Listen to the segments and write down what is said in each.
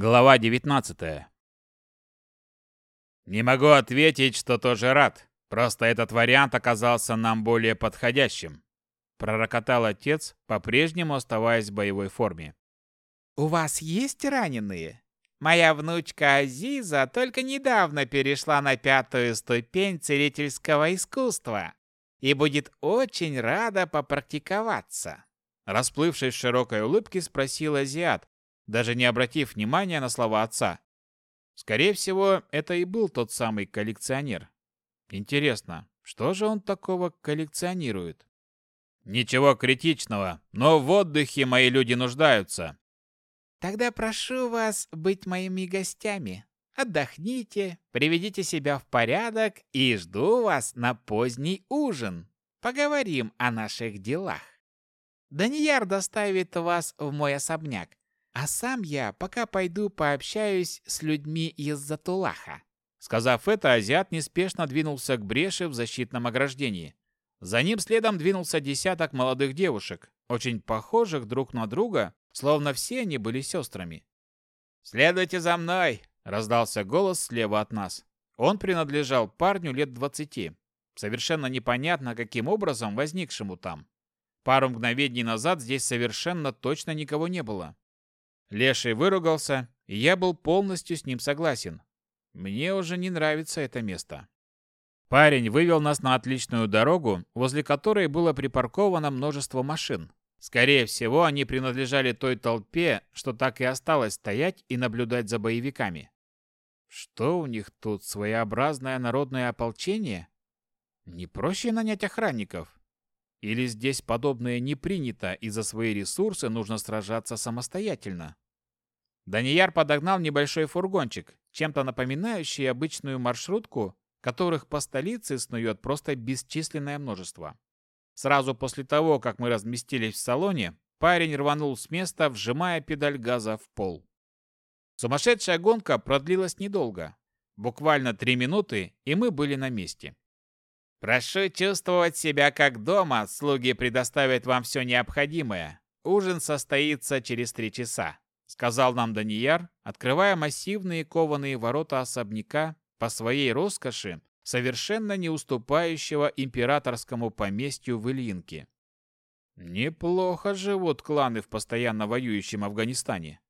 Глава 19. Не могу ответить, что тоже рад. Просто этот вариант оказался нам более подходящим. Пророкотал отец, по-прежнему оставаясь в боевой форме. У вас есть раненые? Моя внучка Азиза только недавно перешла на пятую ступень целительского искусства и будет очень рада попрактиковаться. Расплывшись в широкой улыбке, спросил азиат, даже не обратив внимания на слова отца. Скорее всего, это и был тот самый коллекционер. Интересно, что же он такого коллекционирует? Ничего критичного, но в отдыхе мои люди нуждаются. Тогда прошу вас быть моими гостями. Отдохните, приведите себя в порядок и жду вас на поздний ужин. Поговорим о наших делах. Данияр доставит вас в мой особняк. А сам я пока пойду пообщаюсь с людьми из Затулаха». Сказав это, азиат неспешно двинулся к бреши в защитном ограждении. За ним следом двинулся десяток молодых девушек, очень похожих друг на друга, словно все они были сестрами. «Следуйте за мной!» – раздался голос слева от нас. Он принадлежал парню лет двадцати, совершенно непонятно каким образом возникшему там. Пару мгновений назад здесь совершенно точно никого не было. Леший выругался, и я был полностью с ним согласен. Мне уже не нравится это место. Парень вывел нас на отличную дорогу, возле которой было припарковано множество машин. Скорее всего, они принадлежали той толпе, что так и осталось стоять и наблюдать за боевиками. Что у них тут, своеобразное народное ополчение? Не проще нанять охранников? Или здесь подобное не принято, и за свои ресурсы нужно сражаться самостоятельно? Данияр подогнал небольшой фургончик, чем-то напоминающий обычную маршрутку, которых по столице снует просто бесчисленное множество. Сразу после того, как мы разместились в салоне, парень рванул с места, вжимая педаль газа в пол. Сумасшедшая гонка продлилась недолго. Буквально три минуты, и мы были на месте. Прошу чувствовать себя как дома, слуги предоставят вам все необходимое. Ужин состоится через три часа», — сказал нам Данияр, открывая массивные кованые ворота особняка по своей роскоши, совершенно не уступающего императорскому поместью в Ильинке. Неплохо живут кланы в постоянно воюющем Афганистане.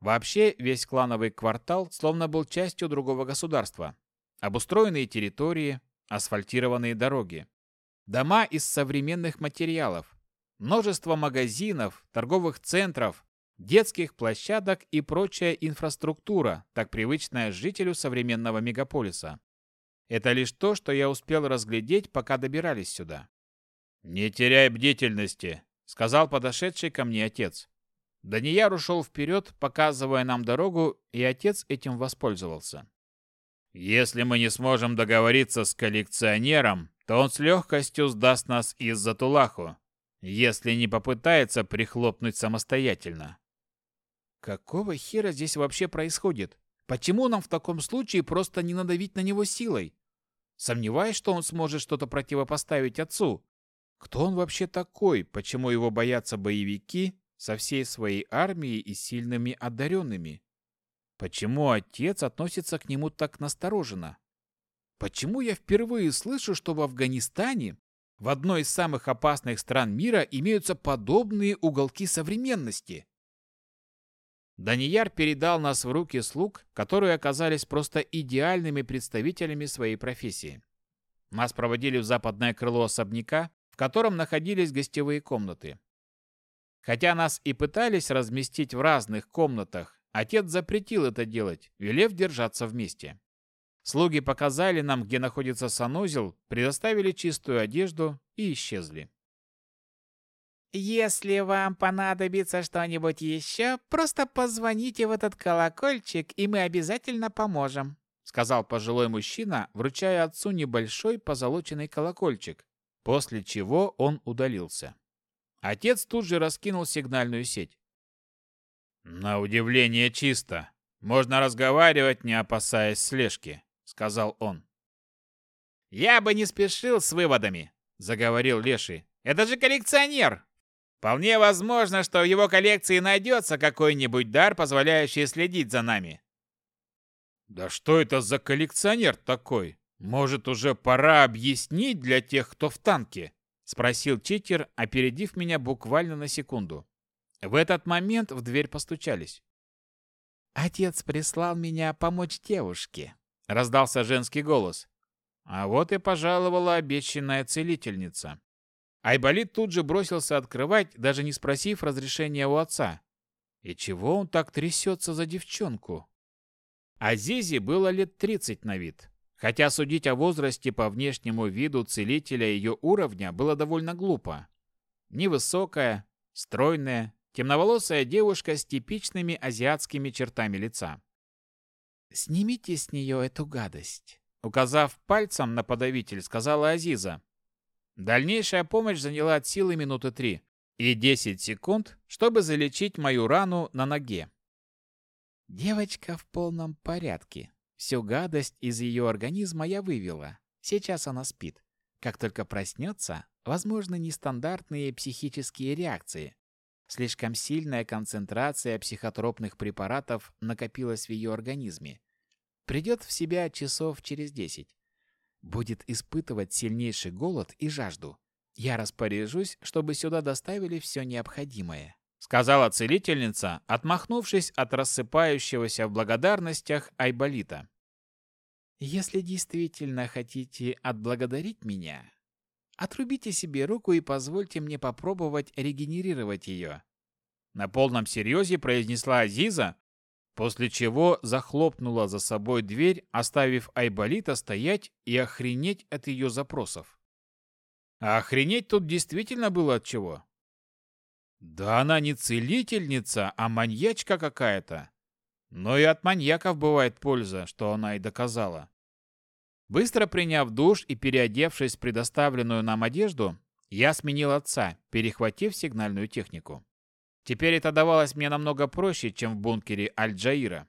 Вообще, весь клановый квартал словно был частью другого государства. Обустроенные территории, асфальтированные дороги, дома из современных материалов, множество магазинов, торговых центров, детских площадок и прочая инфраструктура, так привычная жителю современного мегаполиса. Это лишь то, что я успел разглядеть, пока добирались сюда. «Не теряй бдительности», — сказал подошедший ко мне отец. Данияр ушел вперед, показывая нам дорогу, и отец этим воспользовался. Если мы не сможем договориться с коллекционером, то он с легкостью сдаст нас из-за Тулаху, если не попытается прихлопнуть самостоятельно. Какого хера здесь вообще происходит? Почему нам в таком случае просто не надавить на него силой? Сомневаюсь, что он сможет что-то противопоставить отцу. Кто он вообще такой? Почему его боятся боевики со всей своей армией и сильными одаренными? Почему отец относится к нему так настороженно? Почему я впервые слышу, что в Афганистане, в одной из самых опасных стран мира, имеются подобные уголки современности? Данияр передал нас в руки слуг, которые оказались просто идеальными представителями своей профессии. Нас проводили в западное крыло особняка, в котором находились гостевые комнаты. Хотя нас и пытались разместить в разных комнатах, Отец запретил это делать, велев держаться вместе. Слуги показали нам, где находится санузел, предоставили чистую одежду и исчезли. «Если вам понадобится что-нибудь еще, просто позвоните в этот колокольчик, и мы обязательно поможем», сказал пожилой мужчина, вручая отцу небольшой позолоченный колокольчик, после чего он удалился. Отец тут же раскинул сигнальную сеть. «На удивление чисто. Можно разговаривать, не опасаясь слежки», — сказал он. «Я бы не спешил с выводами», — заговорил Леший. «Это же коллекционер. Вполне возможно, что в его коллекции найдется какой-нибудь дар, позволяющий следить за нами». «Да что это за коллекционер такой? Может, уже пора объяснить для тех, кто в танке?» — спросил читер, опередив меня буквально на секунду. В этот момент в дверь постучались. «Отец прислал меня помочь девушке», — раздался женский голос. А вот и пожаловала обещанная целительница. Айболит тут же бросился открывать, даже не спросив разрешения у отца. И чего он так трясется за девчонку? Азизе было лет 30 на вид. Хотя судить о возрасте по внешнему виду целителя ее уровня было довольно глупо. Невысокая, стройная, Темноволосая девушка с типичными азиатскими чертами лица. «Снимите с нее эту гадость», — указав пальцем на подавитель, сказала Азиза. Дальнейшая помощь заняла от силы минуты три и 10 секунд, чтобы залечить мою рану на ноге. Девочка в полном порядке. Всю гадость из ее организма я вывела. Сейчас она спит. Как только проснется, возможны нестандартные психические реакции. Слишком сильная концентрация психотропных препаратов накопилась в ее организме. Придет в себя часов через 10. Будет испытывать сильнейший голод и жажду. Я распоряжусь, чтобы сюда доставили все необходимое», — сказала целительница, отмахнувшись от рассыпающегося в благодарностях Айболита. «Если действительно хотите отблагодарить меня, Отрубите себе руку и позвольте мне попробовать регенерировать ее». На полном серьезе произнесла Азиза, после чего захлопнула за собой дверь, оставив Айболита стоять и охренеть от ее запросов. А охренеть тут действительно было от чего. Да она не целительница, а маньячка какая-то. Но и от маньяков бывает польза, что она и доказала. Быстро приняв душ и переодевшись в предоставленную нам одежду, я сменил отца, перехватив сигнальную технику. Теперь это давалось мне намного проще, чем в бункере Аль-Джаира.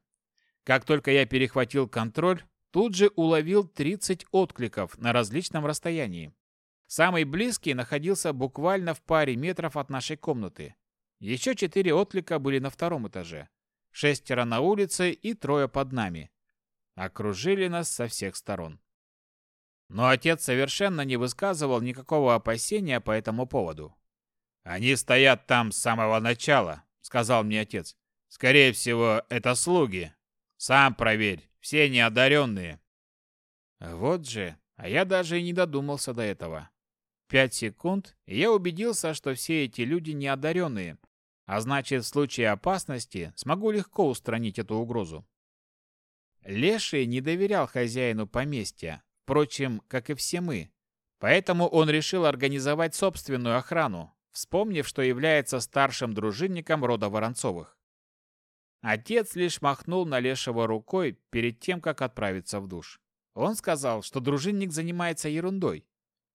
Как только я перехватил контроль, тут же уловил 30 откликов на различном расстоянии. Самый близкий находился буквально в паре метров от нашей комнаты. Еще четыре отклика были на втором этаже. Шестеро на улице и трое под нами. Окружили нас со всех сторон. Но отец совершенно не высказывал никакого опасения по этому поводу. «Они стоят там с самого начала», — сказал мне отец. «Скорее всего, это слуги. Сам проверь, все неодаренные». Вот же, а я даже и не додумался до этого. Пять секунд, и я убедился, что все эти люди неодаренные, а значит, в случае опасности смогу легко устранить эту угрозу. Леший не доверял хозяину поместья, Впрочем, как и все мы. Поэтому он решил организовать собственную охрану, вспомнив, что является старшим дружинником рода Воронцовых. Отец лишь махнул на Лешего рукой перед тем, как отправиться в душ. Он сказал, что дружинник занимается ерундой.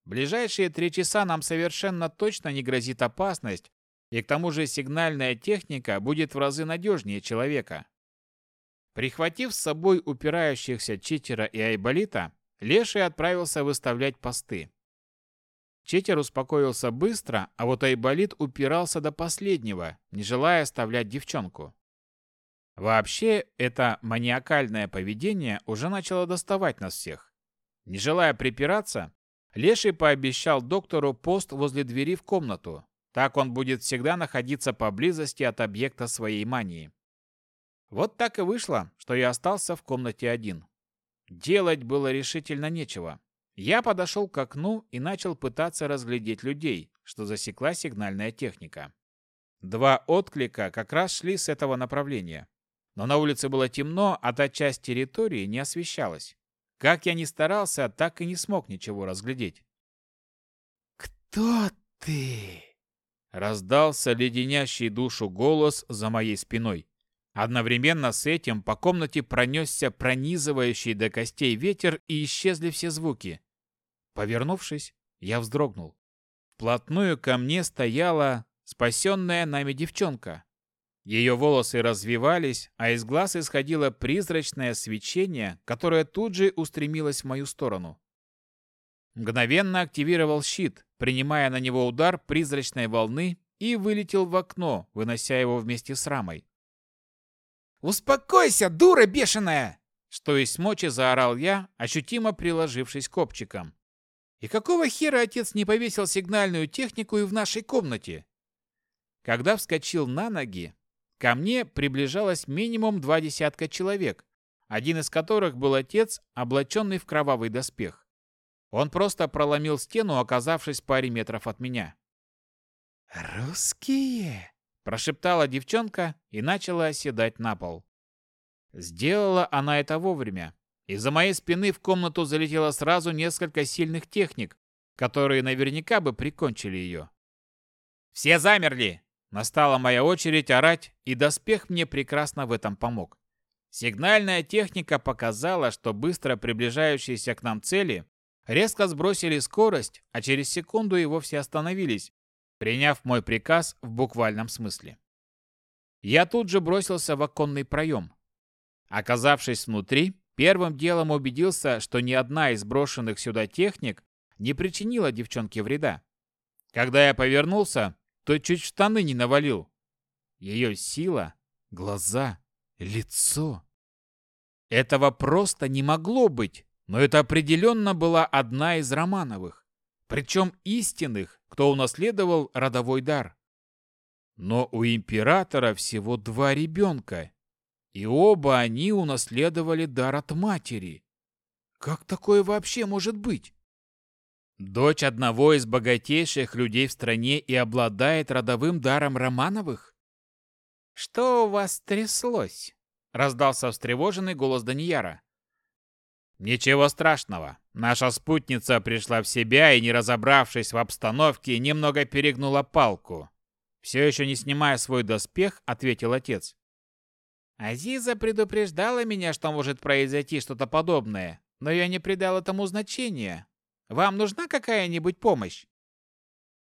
Ближайшие три часа нам совершенно точно не грозит опасность, и к тому же сигнальная техника будет в разы надежнее человека. Прихватив с собой упирающихся читера и айболита, Леший отправился выставлять посты. Четер успокоился быстро, а вот Айболит упирался до последнего, не желая оставлять девчонку. Вообще, это маниакальное поведение уже начало доставать нас всех. Не желая припираться, Леший пообещал доктору пост возле двери в комнату. Так он будет всегда находиться поблизости от объекта своей мании. Вот так и вышло, что я остался в комнате один. Делать было решительно нечего. Я подошел к окну и начал пытаться разглядеть людей, что засекла сигнальная техника. Два отклика как раз шли с этого направления. Но на улице было темно, а та часть территории не освещалась. Как я ни старался, так и не смог ничего разглядеть. «Кто ты?» Раздался леденящий душу голос за моей спиной. Одновременно с этим по комнате пронесся пронизывающий до костей ветер и исчезли все звуки. Повернувшись, я вздрогнул. Вплотную ко мне стояла спасенная нами девчонка. Ее волосы развивались, а из глаз исходило призрачное свечение, которое тут же устремилось в мою сторону. Мгновенно активировал щит, принимая на него удар призрачной волны и вылетел в окно, вынося его вместе с рамой. «Успокойся, дура бешеная!» Что из мочи заорал я, ощутимо приложившись копчиком. И какого хера отец не повесил сигнальную технику и в нашей комнате? Когда вскочил на ноги, ко мне приближалось минимум два десятка человек, один из которых был отец, облаченный в кровавый доспех. Он просто проломил стену, оказавшись в паре метров от меня. «Русские!» Прошептала девчонка и начала оседать на пол. Сделала она это вовремя. Из-за моей спины в комнату залетело сразу несколько сильных техник, которые наверняка бы прикончили ее. «Все замерли!» Настала моя очередь орать, и доспех мне прекрасно в этом помог. Сигнальная техника показала, что быстро приближающиеся к нам цели резко сбросили скорость, а через секунду и вовсе остановились, приняв мой приказ в буквальном смысле. Я тут же бросился в оконный проем. Оказавшись внутри, первым делом убедился, что ни одна из брошенных сюда техник не причинила девчонке вреда. Когда я повернулся, то чуть штаны не навалил. Ее сила, глаза, лицо. Этого просто не могло быть, но это определенно была одна из Романовых причем истинных, кто унаследовал родовой дар. Но у императора всего два ребенка, и оба они унаследовали дар от матери. Как такое вообще может быть? Дочь одного из богатейших людей в стране и обладает родовым даром Романовых? Что у вас тряслось? Раздался встревоженный голос Данияра. Ничего страшного. Наша спутница пришла в себя и, не разобравшись в обстановке, немного перегнула палку. Все еще не снимая свой доспех, ответил отец. Азиза предупреждала меня, что может произойти что-то подобное, но я не придал этому значения. Вам нужна какая-нибудь помощь?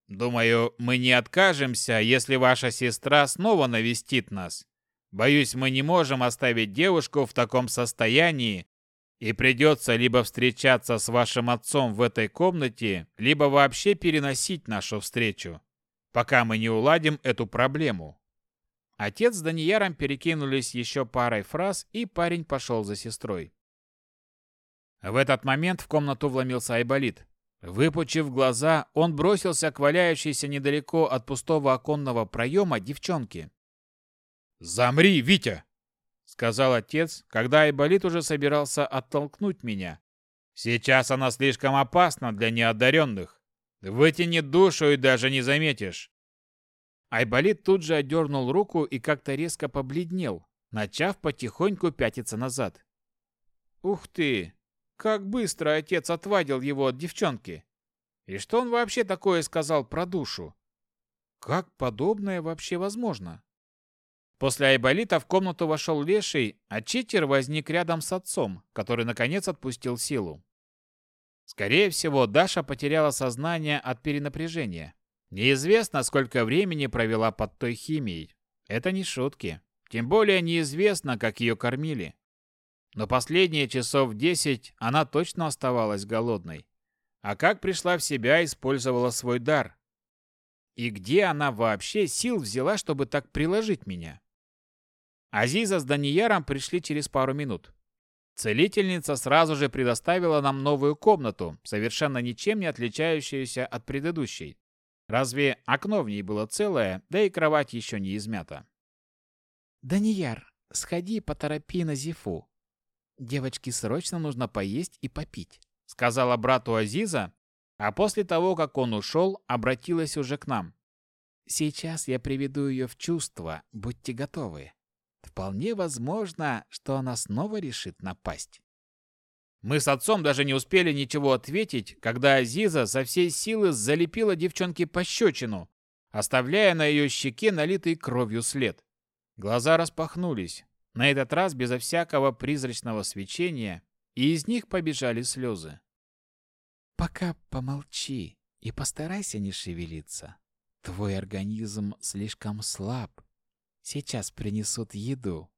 Думаю, мы не откажемся, если ваша сестра снова навестит нас. Боюсь, мы не можем оставить девушку в таком состоянии, и придется либо встречаться с вашим отцом в этой комнате, либо вообще переносить нашу встречу, пока мы не уладим эту проблему». Отец с Данияром перекинулись еще парой фраз, и парень пошел за сестрой. В этот момент в комнату вломился Айболит. Выпучив глаза, он бросился к валяющейся недалеко от пустого оконного проема девчонке. «Замри, Витя!» сказал отец, когда Айболит уже собирался оттолкнуть меня. «Сейчас она слишком опасна для неодаренных. Вытяни душу и даже не заметишь». Айболит тут же отдернул руку и как-то резко побледнел, начав потихоньку пятиться назад. «Ух ты! Как быстро отец отвадил его от девчонки! И что он вообще такое сказал про душу? Как подобное вообще возможно?» После Айболита в комнату вошел Леший, а читер возник рядом с отцом, который наконец отпустил силу. Скорее всего, Даша потеряла сознание от перенапряжения. Неизвестно, сколько времени провела под той химией. Это не шутки. Тем более неизвестно, как ее кормили. Но последние часов десять она точно оставалась голодной. А как пришла в себя, использовала свой дар. И где она вообще сил взяла, чтобы так приложить меня? Азиза с Даниером пришли через пару минут. Целительница сразу же предоставила нам новую комнату, совершенно ничем не отличающуюся от предыдущей. Разве окно в ней было целое, да и кровать еще не измята. «Данияр, сходи поторопи на Зифу. Девочке срочно нужно поесть и попить», — сказала брату Азиза, а после того, как он ушел, обратилась уже к нам. «Сейчас я приведу ее в чувство, будьте готовы» вполне возможно, что она снова решит напасть. Мы с отцом даже не успели ничего ответить, когда Азиза со всей силы залепила девчонке пощечину, оставляя на ее щеке налитый кровью след. Глаза распахнулись, на этот раз безо всякого призрачного свечения, и из них побежали слезы. «Пока помолчи и постарайся не шевелиться. Твой организм слишком слаб, Сейчас принесут еду».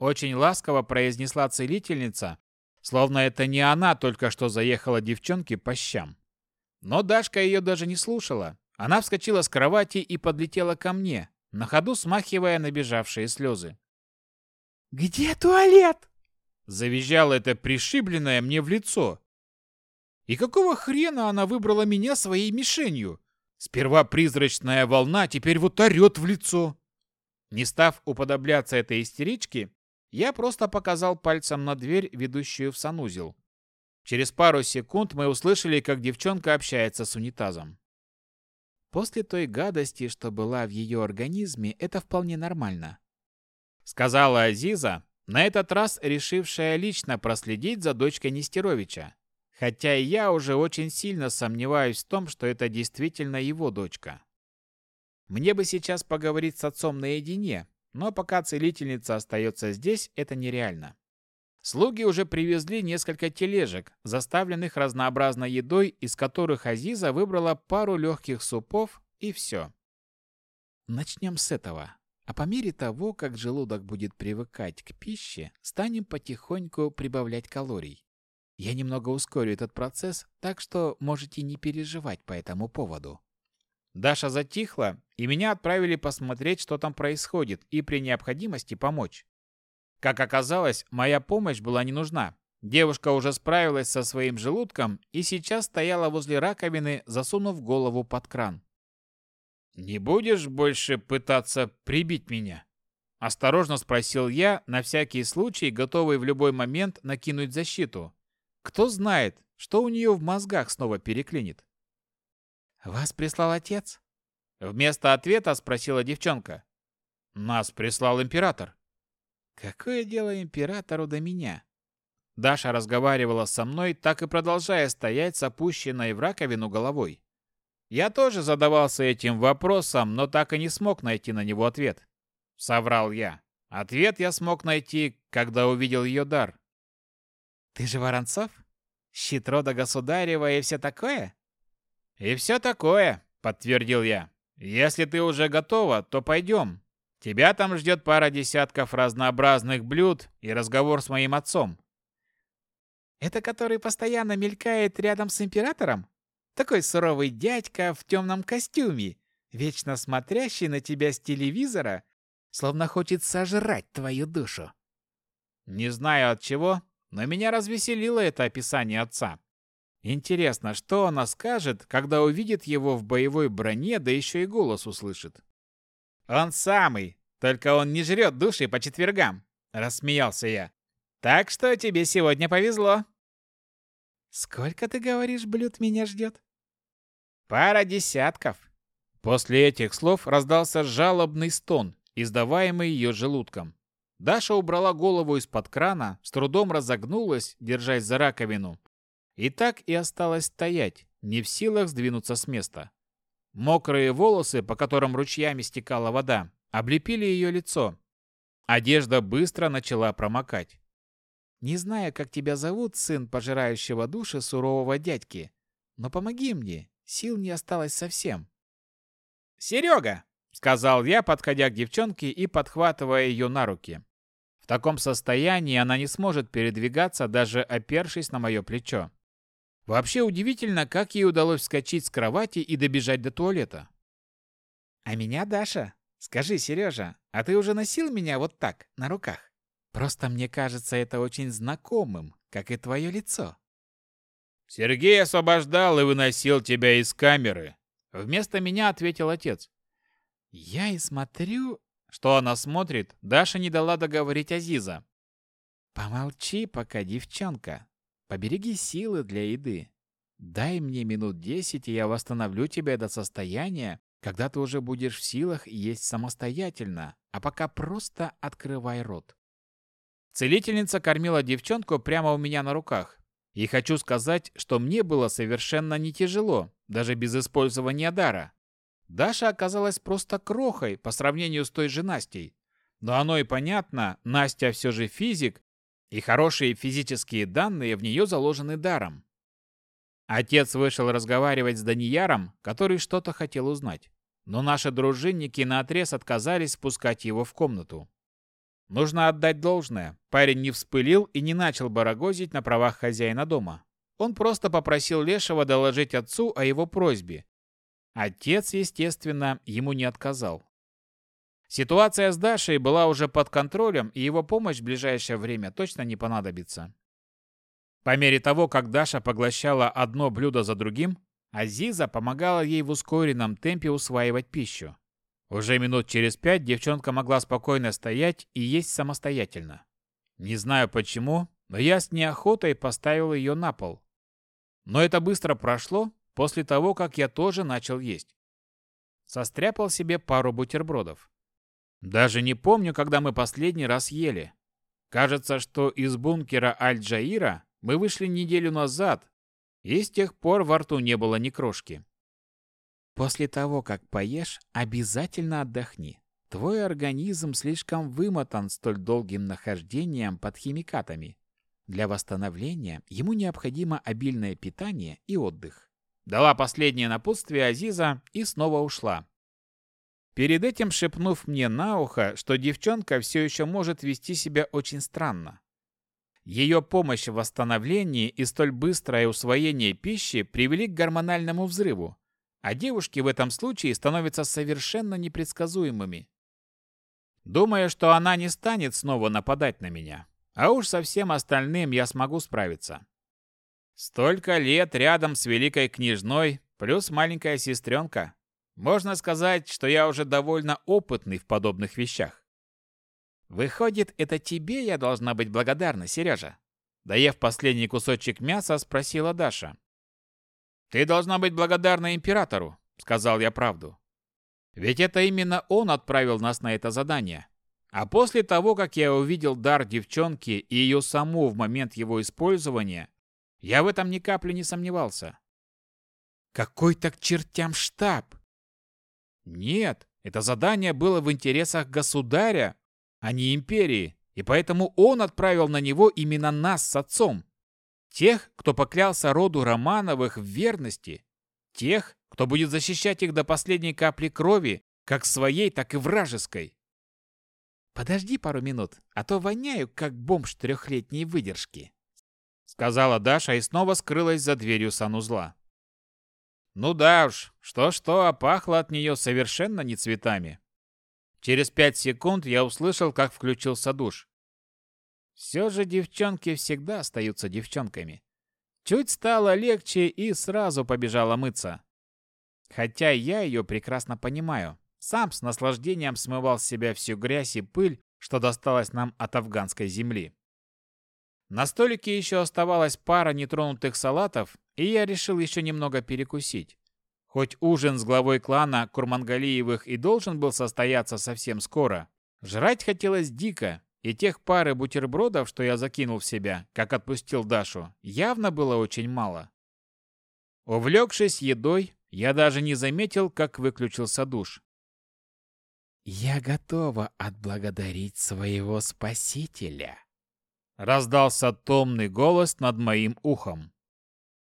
Очень ласково произнесла целительница, словно это не она только что заехала девчонке по щам. Но Дашка ее даже не слушала. Она вскочила с кровати и подлетела ко мне, на ходу смахивая набежавшие слезы. «Где туалет?» Завизжала это пришибленное мне в лицо. И какого хрена она выбрала меня своей мишенью? Сперва призрачная волна, теперь вот орет в лицо. Не став уподобляться этой истеричке, я просто показал пальцем на дверь, ведущую в санузел. Через пару секунд мы услышали, как девчонка общается с унитазом. После той гадости, что была в ее организме, это вполне нормально. Сказала Азиза, на этот раз решившая лично проследить за дочкой Нестеровича. Хотя и я уже очень сильно сомневаюсь в том, что это действительно его дочка. Мне бы сейчас поговорить с отцом наедине, но пока целительница остается здесь, это нереально. Слуги уже привезли несколько тележек, заставленных разнообразной едой, из которых Азиза выбрала пару легких супов и все. Начнем с этого. А по мере того, как желудок будет привыкать к пище, станем потихоньку прибавлять калорий. Я немного ускорю этот процесс, так что можете не переживать по этому поводу. Даша затихла, и меня отправили посмотреть, что там происходит, и при необходимости помочь. Как оказалось, моя помощь была не нужна. Девушка уже справилась со своим желудком и сейчас стояла возле раковины, засунув голову под кран. «Не будешь больше пытаться прибить меня?» Осторожно спросил я, на всякий случай, готовый в любой момент накинуть защиту. Кто знает, что у нее в мозгах снова переклинит. «Вас прислал отец?» Вместо ответа спросила девчонка. «Нас прислал император». «Какое дело императору до меня?» Даша разговаривала со мной, так и продолжая стоять с опущенной в раковину головой. Я тоже задавался этим вопросом, но так и не смог найти на него ответ. Соврал я. Ответ я смог найти, когда увидел ее дар. «Ты же Воронцов? Щит рода государева и все такое?» «И все такое», — подтвердил я. «Если ты уже готова, то пойдем. Тебя там ждет пара десятков разнообразных блюд и разговор с моим отцом». «Это который постоянно мелькает рядом с императором? Такой суровый дядька в темном костюме, вечно смотрящий на тебя с телевизора, словно хочет сожрать твою душу». Не знаю от чего, но меня развеселило это описание отца. Интересно, что она скажет, когда увидит его в боевой броне, да еще и голос услышит? «Он самый, только он не жрет души по четвергам», — рассмеялся я. «Так что тебе сегодня повезло». «Сколько, ты говоришь, блюд меня ждет?» «Пара десятков». После этих слов раздался жалобный стон, издаваемый ее желудком. Даша убрала голову из-под крана, с трудом разогнулась, держась за раковину, и так и осталась стоять, не в силах сдвинуться с места. Мокрые волосы, по которым ручьями стекала вода, облепили ее лицо. Одежда быстро начала промокать. «Не знаю, как тебя зовут, сын пожирающего души сурового дядьки, но помоги мне, сил не осталось совсем». «Серега!» — сказал я, подходя к девчонке и подхватывая ее на руки. В таком состоянии она не сможет передвигаться, даже опершись на мое плечо. Вообще удивительно, как ей удалось вскочить с кровати и добежать до туалета. «А меня, Даша? Скажи, Сережа, а ты уже носил меня вот так, на руках? Просто мне кажется это очень знакомым, как и твое лицо». «Сергей освобождал и выносил тебя из камеры», — вместо меня ответил отец. «Я и смотрю...» Что она смотрит, Даша не дала договорить Азиза. «Помолчи пока, девчонка. Побереги силы для еды. Дай мне минут десять, и я восстановлю тебя до состояния, когда ты уже будешь в силах есть самостоятельно, а пока просто открывай рот». Целительница кормила девчонку прямо у меня на руках. И хочу сказать, что мне было совершенно не тяжело, даже без использования дара. Даша оказалась просто крохой по сравнению с той же Настей. Но оно и понятно, Настя все же физик, и хорошие физические данные в нее заложены даром. Отец вышел разговаривать с Данияром, который что-то хотел узнать, но наши дружинники наотрез отказались пускать его в комнату. Нужно отдать должное, парень не вспылил и не начал барагозить на правах хозяина дома. Он просто попросил Лешего доложить отцу о его просьбе. Отец, естественно, ему не отказал. Ситуация с Дашей была уже под контролем, и его помощь в ближайшее время точно не понадобится. По мере того, как Даша поглощала одно блюдо за другим, Азиза помогала ей в ускоренном темпе усваивать пищу. Уже минут через пять девчонка могла спокойно стоять и есть самостоятельно. Не знаю почему, но я с неохотой поставил ее на пол. Но это быстро прошло после того, как я тоже начал есть. Состряпал себе пару бутербродов. Даже не помню, когда мы последний раз ели. Кажется, что из бункера Аль-Джаира мы вышли неделю назад, и с тех пор во рту не было ни крошки. После того, как поешь, обязательно отдохни. Твой организм слишком вымотан столь долгим нахождением под химикатами. Для восстановления ему необходимо обильное питание и отдых. Дала последнее напутствие Азиза и снова ушла, Перед этим шепнув мне на ухо, что девчонка все еще может вести себя очень странно. Ее помощь в восстановлении и столь быстрое усвоение пищи привели к гормональному взрыву, а девушки в этом случае становятся совершенно непредсказуемыми. Думаю, что она не станет снова нападать на меня, а уж со всем остальным я смогу справиться. Столько лет рядом с великой княжной, плюс маленькая сестренка. Можно сказать, что я уже довольно опытный в подобных вещах. Выходит, это тебе я должна быть благодарна, Сережа. Доев последний кусочек мяса, спросила Даша. Ты должна быть благодарна императору, сказал я правду. Ведь это именно он отправил нас на это задание. А после того, как я увидел дар девчонки и ее саму в момент его использования, я в этом ни капли не сомневался. «Какой так чертям штаб!» Нет, это задание было в интересах государя, а не империи, и поэтому он отправил на него именно нас с отцом. Тех, кто поклялся роду Романовых в верности. Тех, кто будет защищать их до последней капли крови, как своей, так и вражеской. «Подожди пару минут, а то воняю, как бомж трехлетней выдержки», — сказала Даша и снова скрылась за дверью санузла. Ну да уж, что-что, а пахло от нее совершенно не цветами. Через пять секунд я услышал, как включился душ. Все же девчонки всегда остаются девчонками. Чуть стало легче и сразу побежала мыться. Хотя я ее прекрасно понимаю. Сам с наслаждением смывал с себя всю грязь и пыль, что досталось нам от афганской земли. На столике еще оставалась пара нетронутых салатов, и я решил еще немного перекусить. Хоть ужин с главой клана Курмангалиевых и должен был состояться совсем скоро, жрать хотелось дико, и тех пары бутербродов, что я закинул в себя, как отпустил Дашу, явно было очень мало. Увлекшись едой, я даже не заметил, как выключился душ. «Я готова отблагодарить своего спасителя», раздался томный голос над моим ухом.